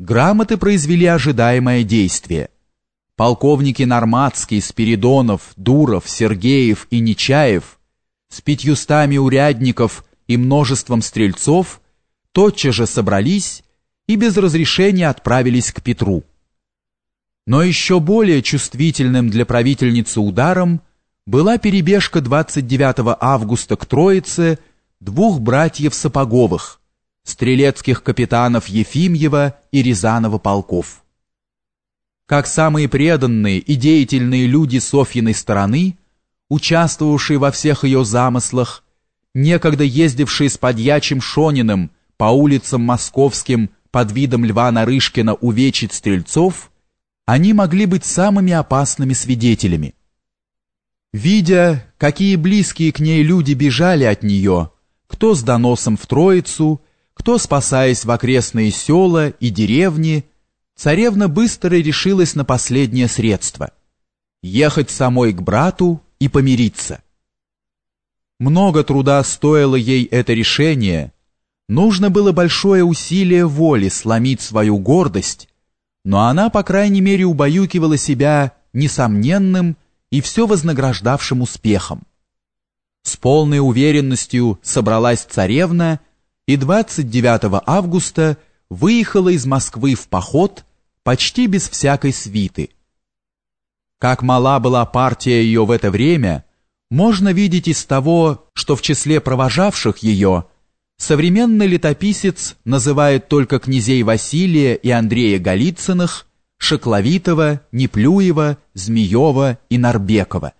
Грамоты произвели ожидаемое действие. Полковники Норматский, Спиридонов, Дуров, Сергеев и Нечаев с пятьюстами урядников и множеством стрельцов тотчас же собрались и без разрешения отправились к Петру. Но еще более чувствительным для правительницы ударом была перебежка 29 августа к Троице двух братьев Сапоговых, стрелецких капитанов Ефимьева и Рязанова полков. Как самые преданные и деятельные люди Софьиной стороны, участвовавшие во всех ее замыслах, некогда ездившие с подьячим Шониным по улицам московским под видом Льва Нарышкина увечить стрельцов, они могли быть самыми опасными свидетелями. Видя, какие близкие к ней люди бежали от нее, кто с доносом в Троицу, кто спасаясь в окрестные села и деревни, царевна быстро решилась на последнее средство — ехать самой к брату и помириться. Много труда стоило ей это решение, нужно было большое усилие воли сломить свою гордость, но она, по крайней мере, убаюкивала себя несомненным и все вознаграждавшим успехом. С полной уверенностью собралась царевна и 29 августа выехала из Москвы в поход почти без всякой свиты. Как мала была партия ее в это время, можно видеть из того, что в числе провожавших ее современный летописец называет только князей Василия и Андрея Голицыных, Шекловитова, Неплюева, Змеева и Нарбекова.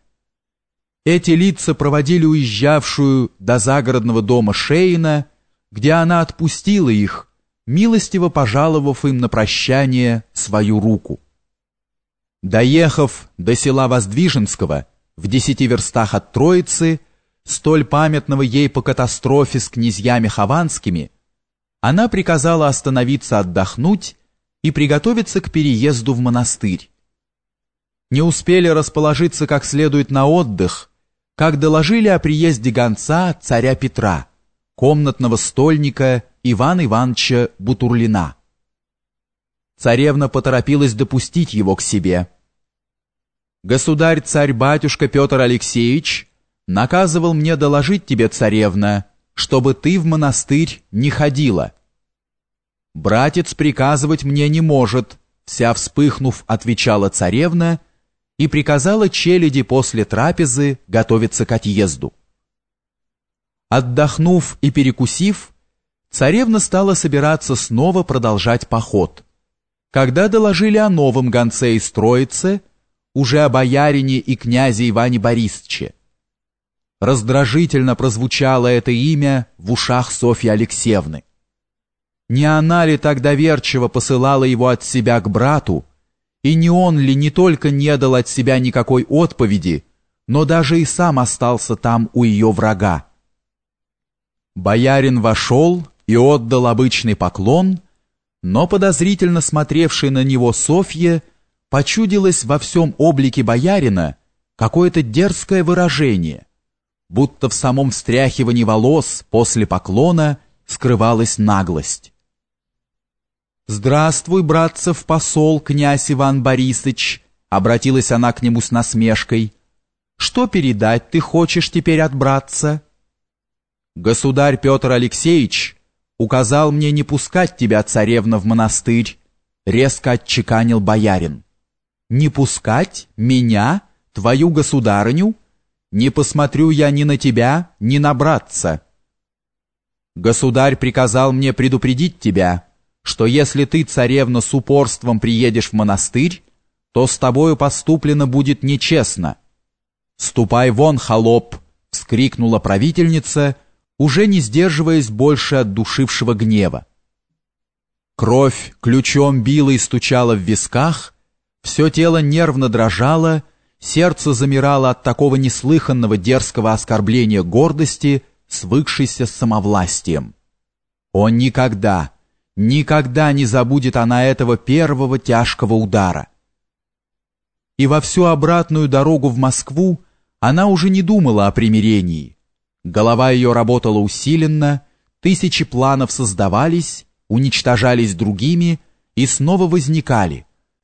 Эти лица проводили уезжавшую до загородного дома Шейна, где она отпустила их, милостиво пожаловав им на прощание свою руку. Доехав до села Воздвиженского, в десяти верстах от Троицы, столь памятного ей по катастрофе с князьями Хованскими, она приказала остановиться отдохнуть и приготовиться к переезду в монастырь. Не успели расположиться как следует на отдых, как доложили о приезде гонца царя Петра, комнатного стольника Ивана Ивановича Бутурлина. Царевна поторопилась допустить его к себе. «Государь-царь-батюшка Петр Алексеевич наказывал мне доложить тебе, царевна, чтобы ты в монастырь не ходила». «Братец приказывать мне не может», вся вспыхнув, отвечала царевна и приказала челяди после трапезы готовиться к отъезду. Отдохнув и перекусив, царевна стала собираться снова продолжать поход. Когда доложили о новом гонце из Троицы, уже о боярине и князе Иване Борисовиче. Раздражительно прозвучало это имя в ушах Софьи Алексеевны. Не она ли так доверчиво посылала его от себя к брату, и не он ли не только не дал от себя никакой отповеди, но даже и сам остался там у ее врага? Боярин вошел и отдал обычный поклон, но подозрительно смотревший на него Софье почудилось во всем облике боярина какое-то дерзкое выражение, будто в самом встряхивании волос после поклона скрывалась наглость. «Здравствуй, братцев посол, князь Иван Борисович!» Обратилась она к нему с насмешкой. «Что передать ты хочешь теперь от братца?» «Государь Петр Алексеевич указал мне не пускать тебя, царевна, в монастырь», резко отчеканил боярин. «Не пускать? Меня? Твою государыню? Не посмотрю я ни на тебя, ни на братца». «Государь приказал мне предупредить тебя», что если ты, царевна, с упорством приедешь в монастырь, то с тобою поступлено будет нечестно. «Ступай вон, холоп!» — вскрикнула правительница, уже не сдерживаясь больше от душившего гнева. Кровь ключом била и стучала в висках, все тело нервно дрожало, сердце замирало от такого неслыханного дерзкого оскорбления гордости, свыкшейся с самовластием. Он никогда, Никогда не забудет она этого первого тяжкого удара. И во всю обратную дорогу в Москву она уже не думала о примирении. Голова ее работала усиленно, тысячи планов создавались, уничтожались другими, и снова возникали,